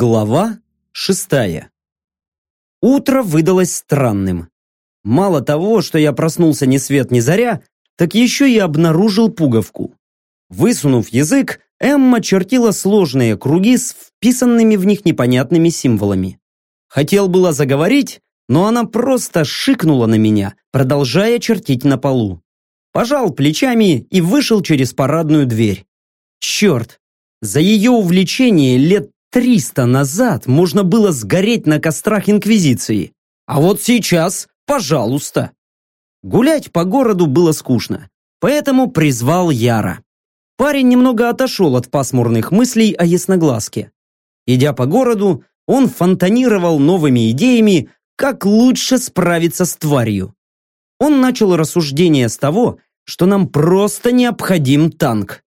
Глава шестая. Утро выдалось странным. Мало того, что я проснулся ни свет ни заря, так еще и обнаружил пуговку. Высунув язык, Эмма чертила сложные круги с вписанными в них непонятными символами. Хотел было заговорить, но она просто шикнула на меня, продолжая чертить на полу. Пожал плечами и вышел через парадную дверь. Черт, за ее увлечение лет Триста назад можно было сгореть на кострах Инквизиции. А вот сейчас, пожалуйста. Гулять по городу было скучно, поэтому призвал Яра. Парень немного отошел от пасмурных мыслей о ясноглазке. Идя по городу, он фонтанировал новыми идеями, как лучше справиться с тварью. Он начал рассуждение с того, что нам просто необходим танк.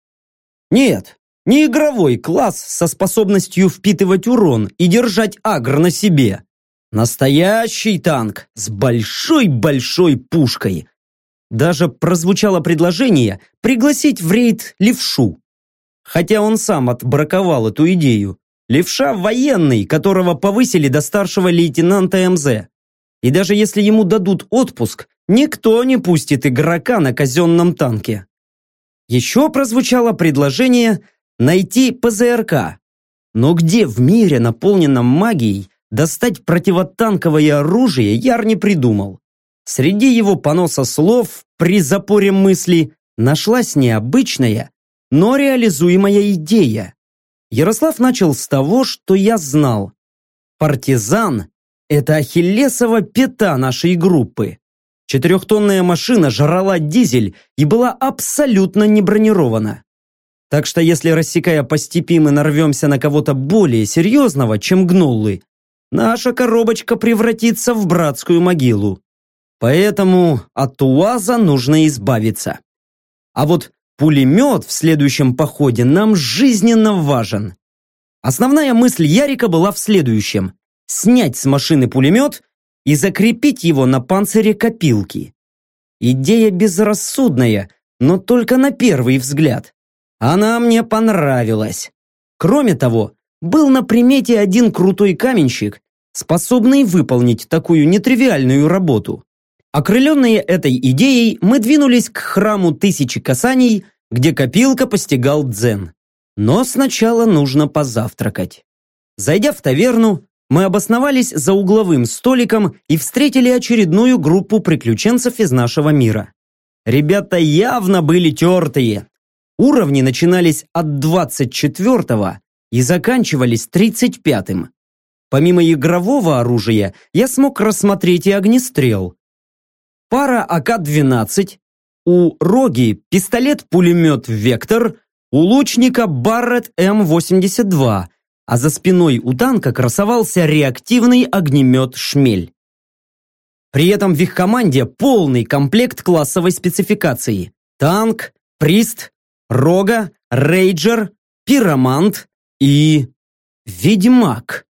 Нет, не игровой класс со способностью впитывать урон и держать агр на себе. Настоящий танк с большой-большой пушкой. Даже прозвучало предложение пригласить в рейд левшу. Хотя он сам отбраковал эту идею. Левша военный, которого повысили до старшего лейтенанта МЗ. И даже если ему дадут отпуск, никто не пустит игрока на казенном танке. Еще прозвучало предложение – найти ПЗРК. Но где в мире, наполненном магией, достать противотанковое оружие, Яр не придумал. Среди его поноса слов при запоре мысли нашлась необычная, но реализуемая идея. Ярослав начал с того, что я знал. Партизан – это ахиллесова пята нашей группы. Четырехтонная машина жрала дизель и была абсолютно не бронирована. Так что если, рассекая по степи, мы нарвемся на кого-то более серьезного, чем гноллы, наша коробочка превратится в братскую могилу. Поэтому от УАЗа нужно избавиться. А вот пулемет в следующем походе нам жизненно важен. Основная мысль Ярика была в следующем. Снять с машины пулемет и закрепить его на панцире копилки. Идея безрассудная, но только на первый взгляд. Она мне понравилась. Кроме того, был на примете один крутой каменщик, способный выполнить такую нетривиальную работу. Окрыленные этой идеей, мы двинулись к храму тысячи касаний, где копилка постигал дзен. Но сначала нужно позавтракать. Зайдя в таверну, мы обосновались за угловым столиком и встретили очередную группу приключенцев из нашего мира. Ребята явно были тертые, Уровни начинались от 24 и заканчивались 35-м. Помимо игрового оружия, я смог рассмотреть и огнестрел. Пара АК-12, у Роги пистолет-пулемет «Вектор», у лучника Барретт М-82, а за спиной у танка красовался реактивный огнемет «Шмель». При этом в их команде полный комплект классовой спецификации. Танк, прист, Рога, Рейджер, Пиромант и... Ведьмак.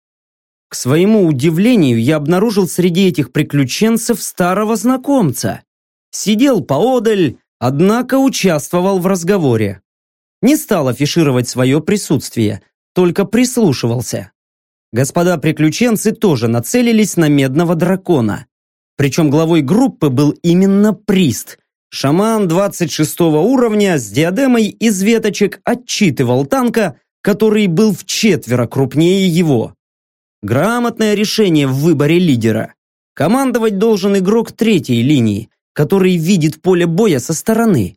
К своему удивлению, я обнаружил среди этих приключенцев старого знакомца. Сидел поодаль, однако участвовал в разговоре. Не стал афишировать свое присутствие, только прислушивался. Господа приключенцы тоже нацелились на медного дракона. Причем главой группы был именно Прист, Шаман 26 уровня с диадемой из веточек отчитывал танка, который был в четверо крупнее его. Грамотное решение в выборе лидера. Командовать должен игрок третьей линии, который видит поле боя со стороны.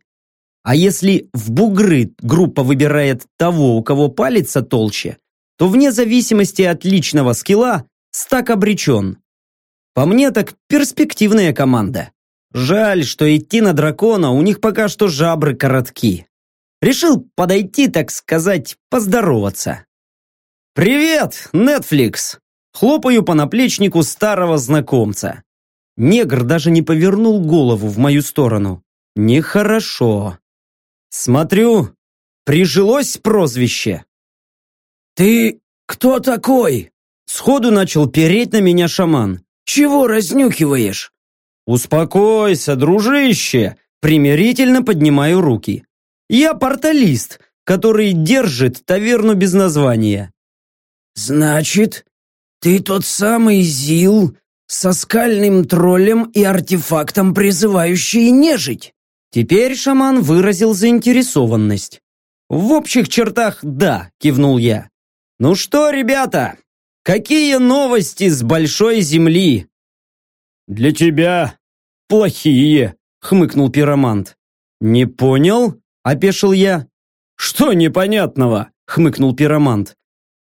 А если в бугры группа выбирает того, у кого палец толще, то вне зависимости от личного скилла стак обречен. По мне так перспективная команда. Жаль, что идти на дракона у них пока что жабры коротки. Решил подойти, так сказать, поздороваться. «Привет, Netflix!» Хлопаю по наплечнику старого знакомца. Негр даже не повернул голову в мою сторону. Нехорошо. Смотрю, прижилось прозвище. «Ты кто такой?» Сходу начал переть на меня шаман. «Чего разнюхиваешь?» «Успокойся, дружище!» Примирительно поднимаю руки. «Я порталист, который держит таверну без названия». «Значит, ты тот самый Зил со скальным троллем и артефактом, призывающий нежить?» Теперь шаман выразил заинтересованность. «В общих чертах да», — кивнул я. «Ну что, ребята, какие новости с Большой Земли?» «Для тебя плохие», — хмыкнул пиромант. «Не понял?» — опешил я. «Что непонятного?» — хмыкнул пиромант.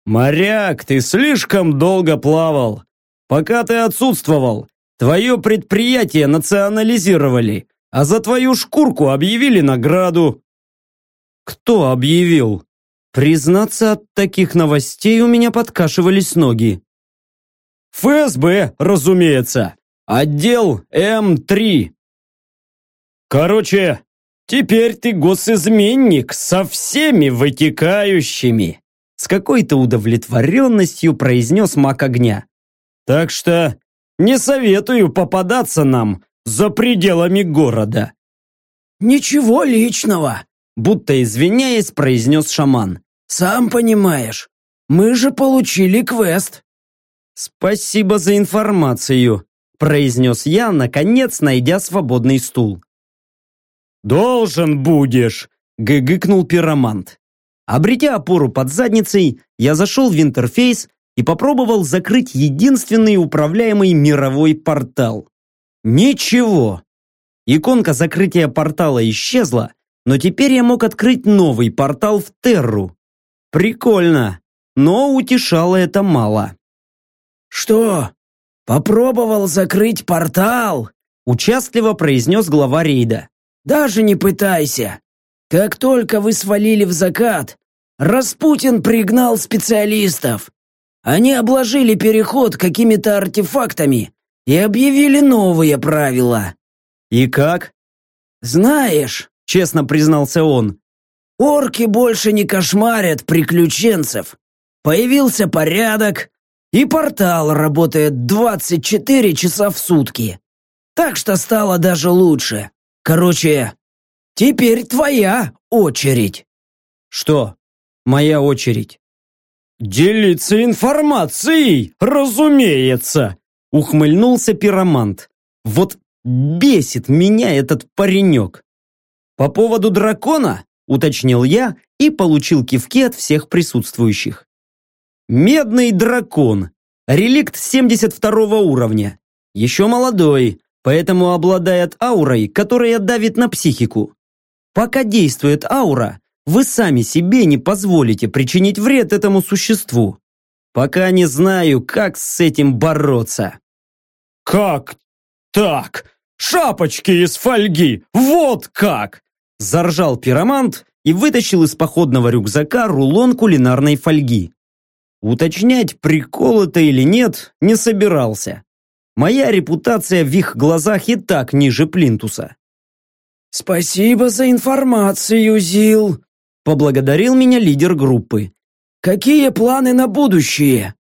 «Моряк, ты слишком долго плавал. Пока ты отсутствовал, твое предприятие национализировали, а за твою шкурку объявили награду». «Кто объявил?» Признаться, от таких новостей у меня подкашивались ноги. ФСБ, разумеется. Отдел М3. Короче, теперь ты госизменник со всеми вытекающими. С какой-то удовлетворенностью произнес маг огня. Так что не советую попадаться нам за пределами города. «Ничего личного», будто извиняясь, произнес шаман. «Сам понимаешь, мы же получили квест». «Спасибо за информацию», произнес я, наконец найдя свободный стул. «Должен будешь!» — гыгыкнул пиромант. Обретя опору под задницей, я зашел в интерфейс и попробовал закрыть единственный управляемый мировой портал. Ничего. Иконка закрытия портала исчезла, но теперь я мог открыть новый портал в Терру. Прикольно, но утешало это мало. «Что, попробовал закрыть портал?» Участливо произнес глава рейда. «Даже не пытайся. Как только вы свалили в закат, Распутин пригнал специалистов. Они обложили переход какими-то артефактами и объявили новые правила». «И как?» «Знаешь, честно признался он. «Орки больше не кошмарят приключенцев. Появился порядок, и портал работает 24 часа в сутки. Так что стало даже лучше. Короче, теперь твоя очередь». «Что? Моя очередь?» «Делиться информацией, разумеется!» Ухмыльнулся пиромант. «Вот бесит меня этот паренек!» «По поводу дракона?» – уточнил я и получил кивки от всех присутствующих. «Медный дракон. Реликт 72 уровня. Еще молодой, поэтому обладает аурой, которая давит на психику. Пока действует аура, вы сами себе не позволите причинить вред этому существу. Пока не знаю, как с этим бороться». «Как так? Шапочки из фольги! Вот как!» Заржал пиромант и вытащил из походного рюкзака рулон кулинарной фольги. Уточнять, прикол это или нет, не собирался. Моя репутация в их глазах и так ниже плинтуса. «Спасибо за информацию, Зил», — поблагодарил меня лидер группы. «Какие планы на будущее?»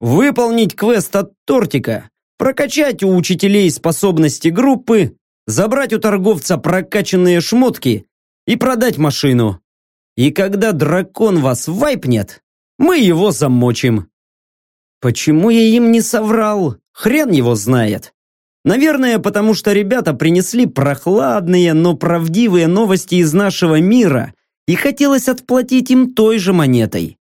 «Выполнить квест от тортика, прокачать у учителей способности группы забрать у торговца прокачанные шмотки и продать машину. И когда дракон вас вайпнет, мы его замочим. Почему я им не соврал? Хрен его знает. Наверное, потому что ребята принесли прохладные, но правдивые новости из нашего мира, и хотелось отплатить им той же монетой.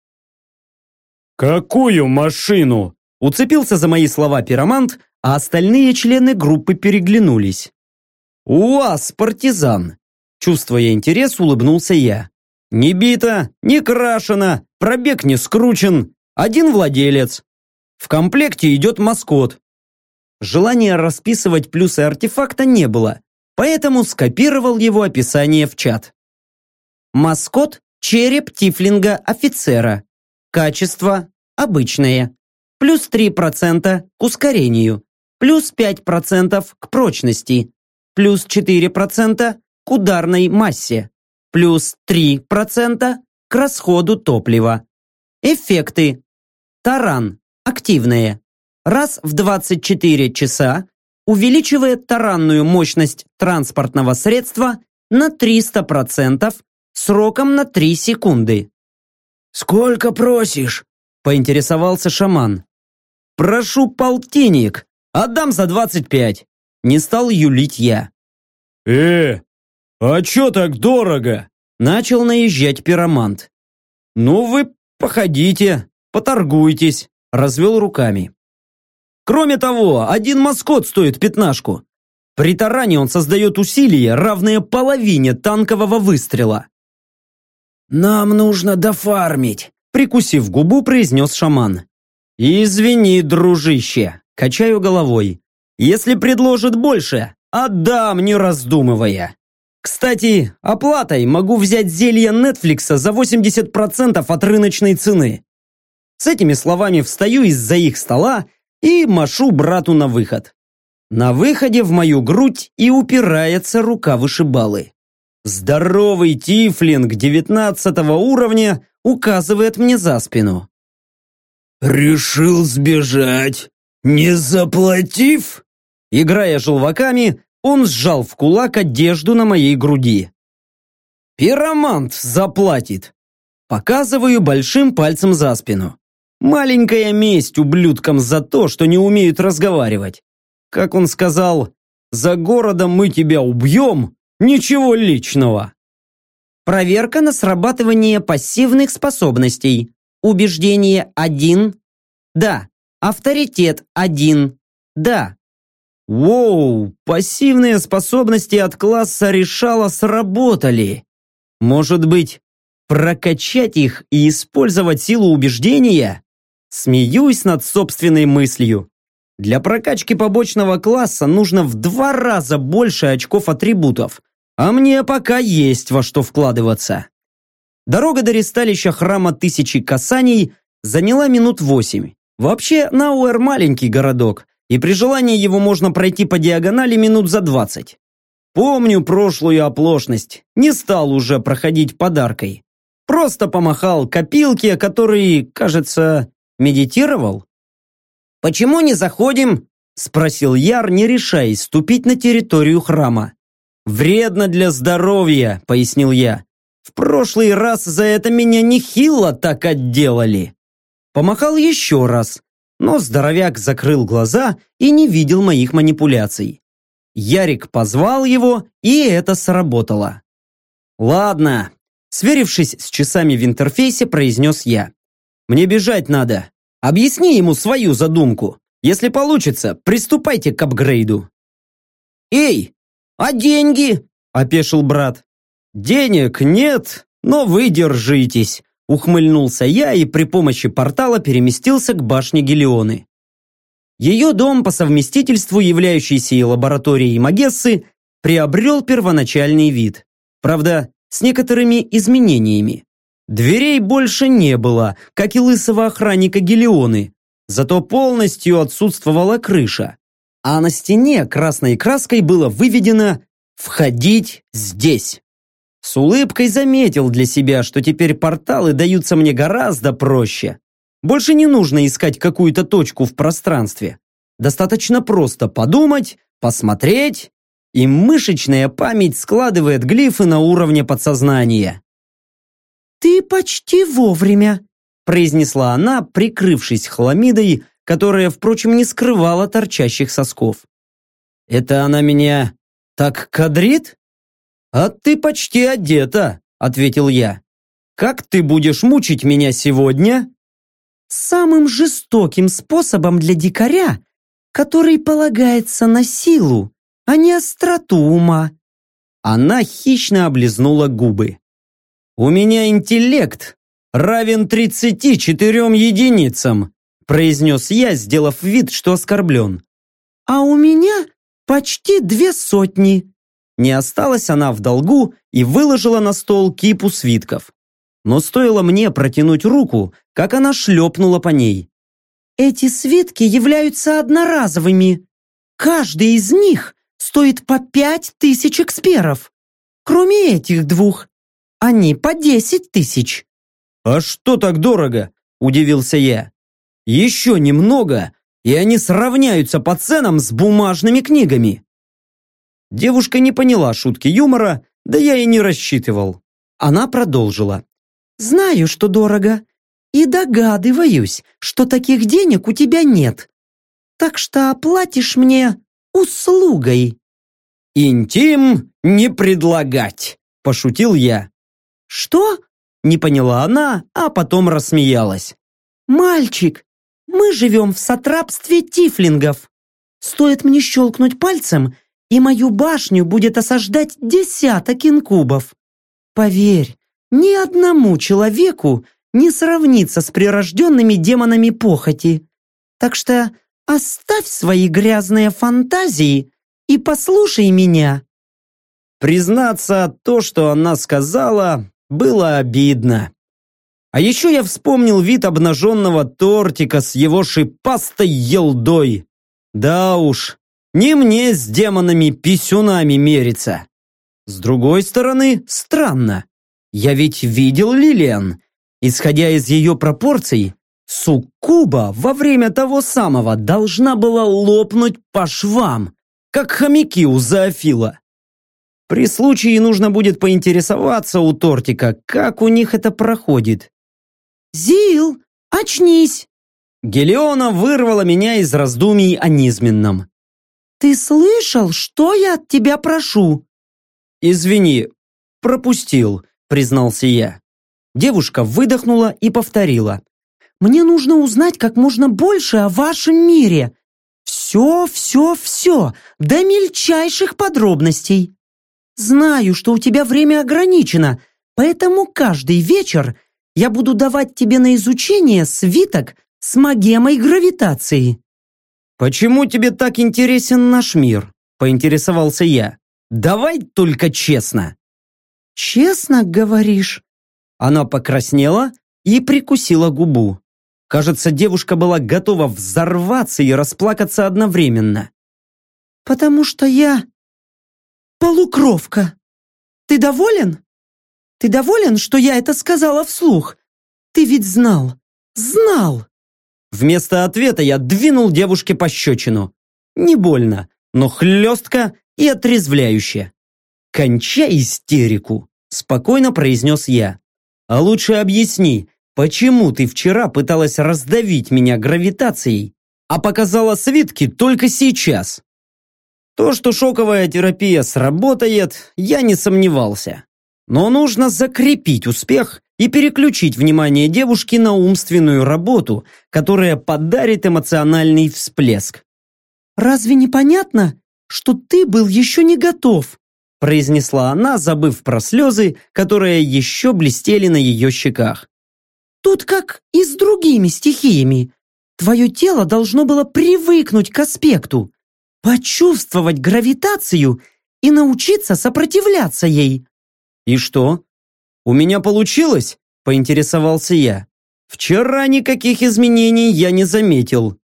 «Какую машину?» Уцепился за мои слова пиромант, а остальные члены группы переглянулись. «УАЗ, партизан!» Чувствуя интерес, улыбнулся я. «Не бита, не крашена, пробег не скручен, один владелец. В комплекте идет маскот». Желания расписывать плюсы артефакта не было, поэтому скопировал его описание в чат. Маскот – череп тифлинга-офицера. Качество – обычное. Плюс 3% к ускорению. Плюс 5% к прочности плюс 4% к ударной массе, плюс 3% к расходу топлива. Эффекты. Таран. Активные. Раз в 24 часа увеличивает таранную мощность транспортного средства на 300% сроком на 3 секунды. «Сколько просишь?» поинтересовался шаман. «Прошу полтинник, отдам за двадцать пять». Не стал юлить я. «Э, а чё так дорого?» Начал наезжать пиромант. «Ну вы походите, поторгуйтесь», развел руками. «Кроме того, один маскот стоит пятнашку. При таране он создает усилие, равное половине танкового выстрела». «Нам нужно дофармить», прикусив губу, произнес шаман. «Извини, дружище», качаю головой. «Если предложит больше, отдам, не раздумывая». Кстати, оплатой могу взять зелье Нетфликса за 80% от рыночной цены. С этими словами встаю из-за их стола и машу брату на выход. На выходе в мою грудь и упирается рука вышибалы. Здоровый тифлинг девятнадцатого уровня указывает мне за спину. «Решил сбежать, не заплатив?» Играя желваками, он сжал в кулак одежду на моей груди. «Пиромант заплатит!» Показываю большим пальцем за спину. Маленькая месть ублюдкам за то, что не умеют разговаривать. Как он сказал, «За городом мы тебя убьем, ничего личного». Проверка на срабатывание пассивных способностей. Убеждение 1. Да. Авторитет 1. Да. Воу, пассивные способности от класса решала сработали. Может быть, прокачать их и использовать силу убеждения? Смеюсь над собственной мыслью. Для прокачки побочного класса нужно в два раза больше очков атрибутов, а мне пока есть во что вкладываться. Дорога до ресталища храма Тысячи Касаний заняла минут восемь. Вообще, Науэр маленький городок, и при желании его можно пройти по диагонали минут за двадцать. Помню прошлую оплошность, не стал уже проходить подаркой. Просто помахал копилке, который, кажется, медитировал. «Почему не заходим?» – спросил Яр, не решаясь ступить на территорию храма. «Вредно для здоровья», – пояснил я. «В прошлый раз за это меня нехило так отделали». Помахал еще раз, но здоровяк закрыл глаза и не видел моих манипуляций. Ярик позвал его, и это сработало. «Ладно», сверившись с часами в интерфейсе, произнес я. «Мне бежать надо. Объясни ему свою задумку. Если получится, приступайте к апгрейду». «Эй, а деньги?» – опешил брат. «Денег нет, но вы держитесь», Ухмыльнулся я и при помощи портала переместился к башне Гелионы. Ее дом, по совместительству являющийся и лабораторией Магессы, приобрел первоначальный вид. Правда, с некоторыми изменениями. Дверей больше не было, как и лысого охранника Гелионы, зато полностью отсутствовала крыша. А на стене красной краской было выведено «Входить здесь». С улыбкой заметил для себя, что теперь порталы даются мне гораздо проще. Больше не нужно искать какую-то точку в пространстве. Достаточно просто подумать, посмотреть, и мышечная память складывает глифы на уровне подсознания. «Ты почти вовремя», произнесла она, прикрывшись хламидой, которая, впрочем, не скрывала торчащих сосков. «Это она меня так кадрит?» «А ты почти одета», — ответил я. «Как ты будешь мучить меня сегодня?» «Самым жестоким способом для дикаря, который полагается на силу, а не остроту ума». Она хищно облизнула губы. «У меня интеллект равен тридцати четырем единицам», произнес я, сделав вид, что оскорблен. «А у меня почти две сотни», не осталась она в долгу и выложила на стол кипу свитков. Но стоило мне протянуть руку, как она шлепнула по ней. «Эти свитки являются одноразовыми. Каждый из них стоит по пять тысяч эксперов. Кроме этих двух. Они по десять тысяч». «А что так дорого?» – удивился я. «Еще немного, и они сравняются по ценам с бумажными книгами». Девушка не поняла шутки юмора, да я и не рассчитывал. Она продолжила. «Знаю, что дорого. И догадываюсь, что таких денег у тебя нет. Так что оплатишь мне услугой». «Интим не предлагать», – пошутил я. «Что?» – не поняла она, а потом рассмеялась. «Мальчик, мы живем в сатрапстве тифлингов. Стоит мне щелкнуть пальцем, и мою башню будет осаждать десяток инкубов. Поверь, ни одному человеку не сравнится с прирожденными демонами похоти. Так что оставь свои грязные фантазии и послушай меня». Признаться, то, что она сказала, было обидно. А еще я вспомнил вид обнаженного тортика с его шипастой елдой. Да уж, не мне с демонами-писюнами мериться. С другой стороны, странно. Я ведь видел Лилиан. Исходя из ее пропорций, Суккуба во время того самого должна была лопнуть по швам, как хомяки у зоофила. При случае нужно будет поинтересоваться у тортика, как у них это проходит. «Зил, очнись!» Гелиона вырвала меня из раздумий о низменном. «Ты слышал, что я от тебя прошу?» «Извини, пропустил», признался я. Девушка выдохнула и повторила. «Мне нужно узнать как можно больше о вашем мире. Все, все, все, до мельчайших подробностей. Знаю, что у тебя время ограничено, поэтому каждый вечер я буду давать тебе на изучение свиток с магемой гравитации». «Почему тебе так интересен наш мир?» – поинтересовался я. «Давай только честно». «Честно говоришь?» Она покраснела и прикусила губу. Кажется, девушка была готова взорваться и расплакаться одновременно. «Потому что я полукровка. Ты доволен? Ты доволен, что я это сказала вслух? Ты ведь знал, знал!» Вместо ответа я двинул девушке пощечину. Не больно, но хлестко и отрезвляюще. «Кончай истерику!» – спокойно произнес я. «А лучше объясни, почему ты вчера пыталась раздавить меня гравитацией, а показала свитки только сейчас?» То, что шоковая терапия сработает, я не сомневался. Но нужно закрепить успех и переключить внимание девушки на умственную работу, которая подарит эмоциональный всплеск. «Разве не понятно, что ты был еще не готов?» произнесла она, забыв про слезы, которые еще блестели на ее щеках. «Тут как и с другими стихиями. Твое тело должно было привыкнуть к аспекту, почувствовать гравитацию и научиться сопротивляться ей». «И что? У меня получилось?» – поинтересовался я. «Вчера никаких изменений я не заметил».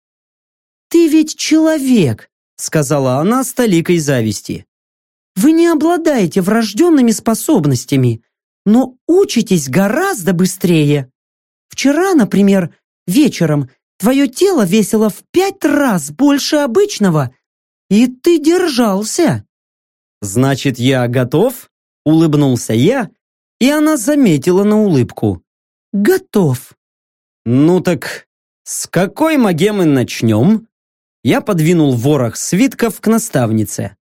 «Ты ведь человек», – сказала она с толикой зависти. «Вы не обладаете врожденными способностями, но учитесь гораздо быстрее. Вчера, например, вечером твое тело весило в пять раз больше обычного, и ты держался». «Значит, я готов?» – улыбнулся я и она заметила на улыбку. «Готов». «Ну так, с какой магемы начнем?» Я подвинул ворох свитков к наставнице.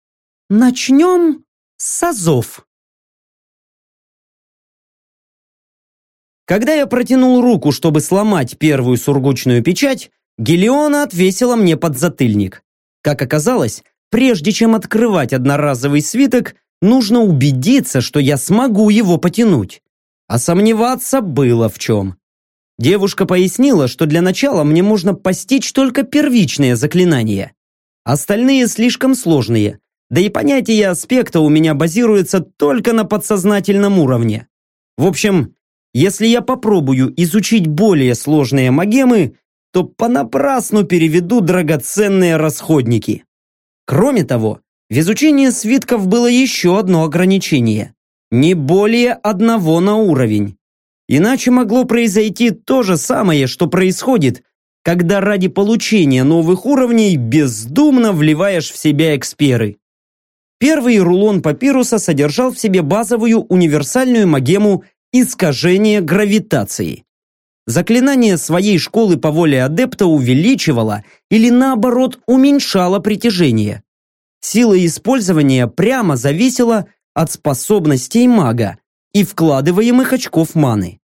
«Начнем с азов». Когда я протянул руку, чтобы сломать первую сургучную печать, Гелиона отвесила мне подзатыльник. Как оказалось, прежде чем открывать одноразовый свиток, Нужно убедиться, что я смогу его потянуть. А сомневаться было в чем. Девушка пояснила, что для начала мне можно постичь только первичные заклинания. Остальные слишком сложные, да и понятие аспекта у меня базируется только на подсознательном уровне. В общем, если я попробую изучить более сложные магемы, то понапрасну переведу драгоценные расходники. Кроме того, в изучении свитков было еще одно ограничение. Не более одного на уровень. Иначе могло произойти то же самое, что происходит, когда ради получения новых уровней бездумно вливаешь в себя эксперы. Первый рулон папируса содержал в себе базовую универсальную магему искажение гравитации. заклинание своей школы по воле адепта увеличивало или наоборот уменьшало притяжение. Сила использования прямо зависела от способностей мага и вкладываемых очков маны.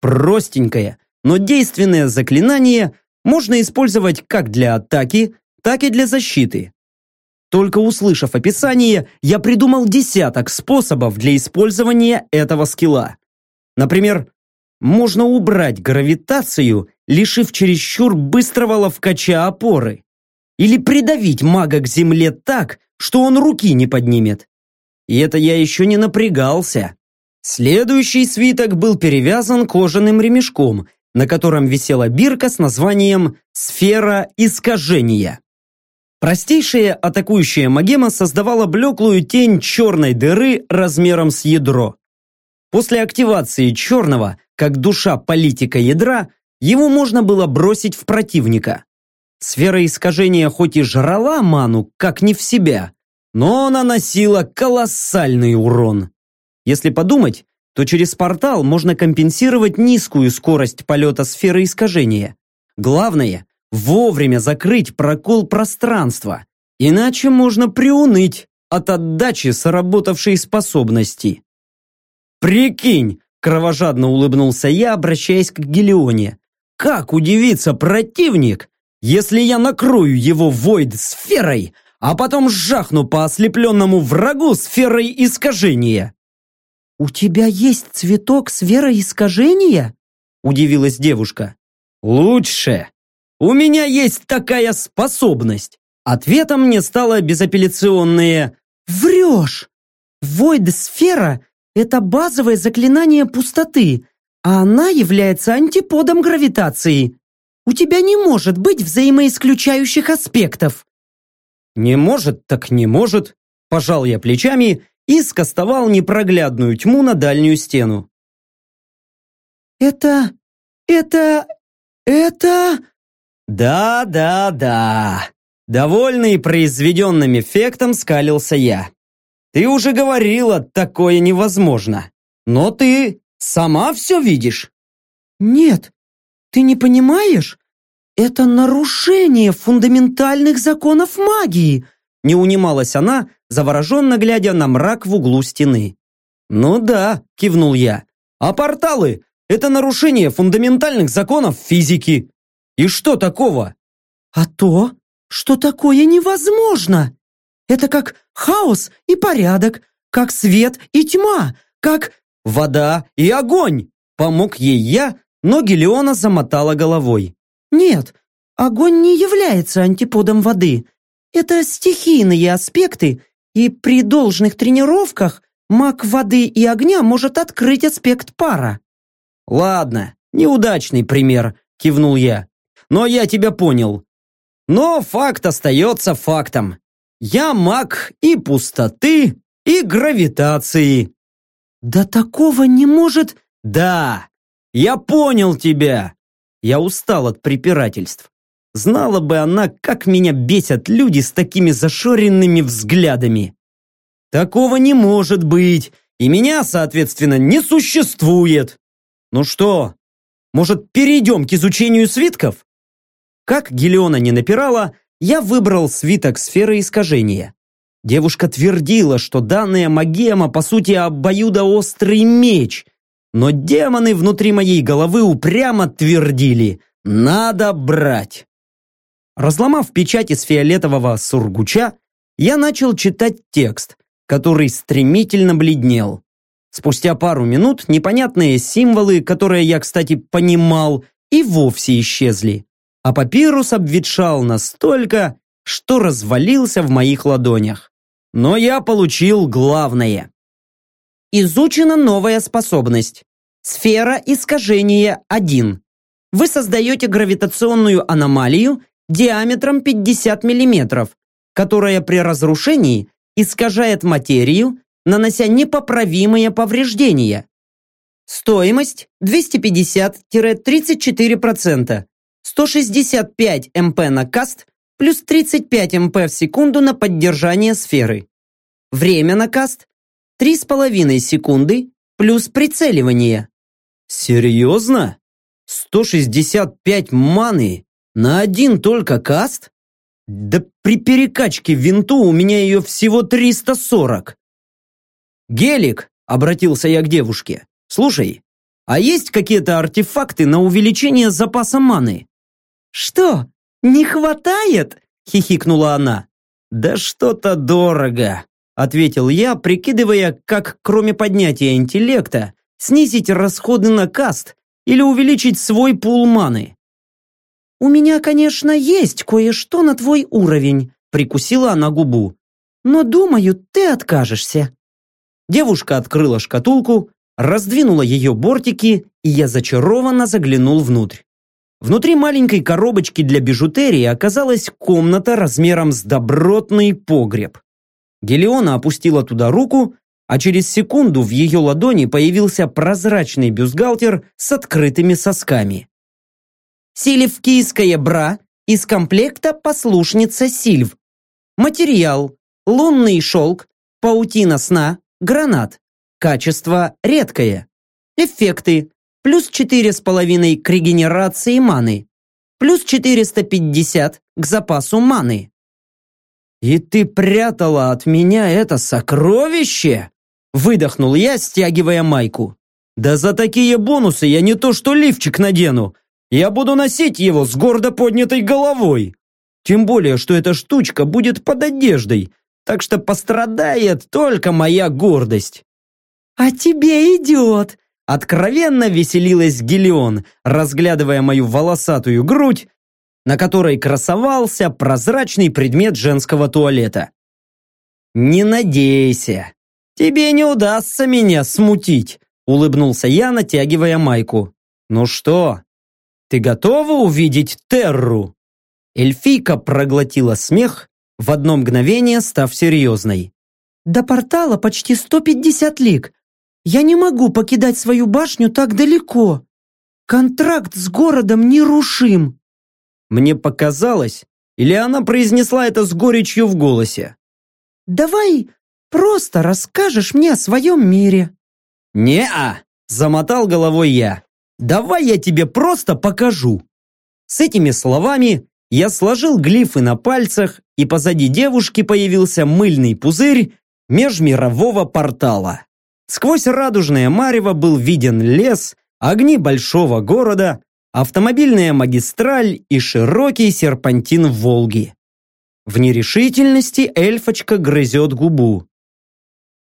Простенькое, но действенное заклинание можно использовать как для атаки, так и для защиты. Только услышав описание, я придумал десяток способов для использования этого скилла. Например, можно убрать гравитацию, лишив чересчур быстрого ловкача опоры. Или придавить мага к земле так, что он руки не поднимет. И это я еще не напрягался. Следующий свиток был перевязан кожаным ремешком, на котором висела бирка с названием «Сфера искажения». Простейшая атакующая магема создавала блеклую тень черной дыры размером с ядро. После активации черного, как душа политика ядра, его можно было бросить в противника. Сфера искажения хоть и жрала ману, как не в себя, но наносила колоссальный урон. Если подумать, то через портал можно компенсировать низкую скорость полета сферы искажения. Главное – вовремя закрыть прокол пространства, иначе можно приуныть от отдачи сработавшей способности. «Прикинь!» – кровожадно улыбнулся я, обращаясь к Гелионе. «Как удивится противник, если я накрою его войд сферой, а потом жахну по ослепленному врагу сферой искажения!» «У тебя есть цветок сфера искажения?» – удивилась девушка. «Лучше! У меня есть такая способность!» Ответом мне стало безапелляционное «Врешь! Войд-сфера – это базовое заклинание пустоты, а она является антиподом гравитации. У тебя не может быть взаимоисключающих аспектов». «Не может, так не может», – пожал я плечами и скостовал непроглядную тьму на дальнюю стену. «Это... это... это...» «Да, да, да...» Довольный произведенным эффектом скалился я. «Ты уже говорила, такое невозможно. Но ты сама все видишь?» «Нет, ты не понимаешь? Это нарушение фундаментальных законов магии!» Не унималась она, завороженно глядя на мрак в углу стены. «Ну да», – кивнул я. «А порталы – это нарушение фундаментальных законов физики. И что такого?» «А то, что такое невозможно. Это как хаос и порядок, как свет и тьма, как...» «Вода и огонь!» – помог ей я, но Гелиона замотала головой. «Нет, огонь не является антиподом воды. Это стихийные аспекты, и при должных тренировках маг воды и огня может открыть аспект пара. Ладно, неудачный пример, кивнул я. Но я тебя понял. Но факт остается фактом. Я маг и пустоты, и гравитации. Да такого не может... Да, я понял тебя. Я устал от препирательств. Знала бы она, как меня бесят люди с такими зашоренными взглядами. Такого не может быть, и меня, соответственно, не существует. Ну что, может, перейдем к изучению свитков? Как Гелиона не напирала, я выбрал свиток сферы искажения. Девушка твердила, что данная магема по сути обоюдоострый меч, но демоны внутри моей головы упрямо твердили «надо брать». Разломав печать из фиолетового сургуча, я начал читать текст, который стремительно бледнел. Спустя пару минут непонятные символы, которые я, кстати, понимал, и вовсе исчезли. А папирус обветшал настолько, что развалился в моих ладонях. Но я получил главное. Изучена новая способность. Сфера искажения 1. Вы создаете гравитационную аномалию диаметром 50 мм, которая при разрушении искажает материю, нанося непоправимые повреждения. Стоимость 250-34%, 165 МП на каст плюс 35 МП в секунду на поддержание сферы. Время на каст 3,5 секунды плюс прицеливание. Серьезно? 165 маны на один только каст? Да при перекачке винту у меня ее всего 340. Гелик, обратился я к девушке. Слушай, а есть какие-то артефакты на увеличение запаса маны? Что, не хватает? Хихикнула она. Да что-то дорого, ответил я, прикидывая, как кроме поднятия интеллекта снизить расходы на каст или увеличить свой пул маны. «У меня, конечно, есть кое-что на твой уровень», прикусила она губу. «Но, думаю, ты откажешься». Девушка открыла шкатулку, раздвинула ее бортики, и я зачарованно заглянул внутрь. Внутри маленькой коробочки для бижутерии оказалась комната размером с добротный погреб. Гелиона опустила туда руку, а через секунду в ее ладони появился прозрачный бюстгальтер с открытыми сосками. Сильвкийская бра из комплекта послушница Сильв. Материал – лунный шелк, паутина сна, гранат. Качество редкое. Эффекты – плюс 4,5 к регенерации маны, плюс 450 к запасу маны. «И ты прятала от меня это сокровище?» Выдохнул я, стягивая майку. «Да за такие бонусы я не то что лифчик надену, я буду носить его с гордо поднятой головой. Тем более, что эта штучка будет под одеждой, так что пострадает только моя гордость». «А тебе идет!» Откровенно веселилась Гелион, разглядывая мою волосатую грудь, на которой красовался прозрачный предмет женского туалета. «Не надейся, тебе не удастся меня смутить», улыбнулся я, натягивая майку. «Ну что, ты готова увидеть Терру?» Эльфийка проглотила смех, в одно мгновение став серьезной. «До портала почти 150 лиг. Я не могу покидать свою башню так далеко. Контракт с городом нерушим». Мне показалось, или она произнесла это с горечью в голосе. «Давай просто расскажешь мне о своем мире». «Не-а!» – замотал головой я. «Давай я тебе просто покажу». С этими словами я сложил глифы на пальцах, и позади девушки появился мыльный пузырь межмирового портала. Сквозь радужное марево был виден лес, огни большого города, автомобильная магистраль и широкий серпантин Волги. В нерешительности эльфочка грызет губу.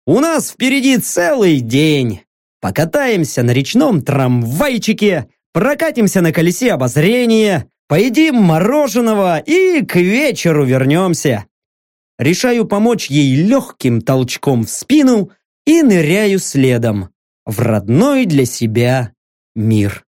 «У нас впереди целый день. Покатаемся на речном трамвайчике, прокатимся на колесе обозрения, поедим мороженого и к вечеру вернемся». Решаю помочь ей легким толчком в спину и ныряю следом в родной для себя мир.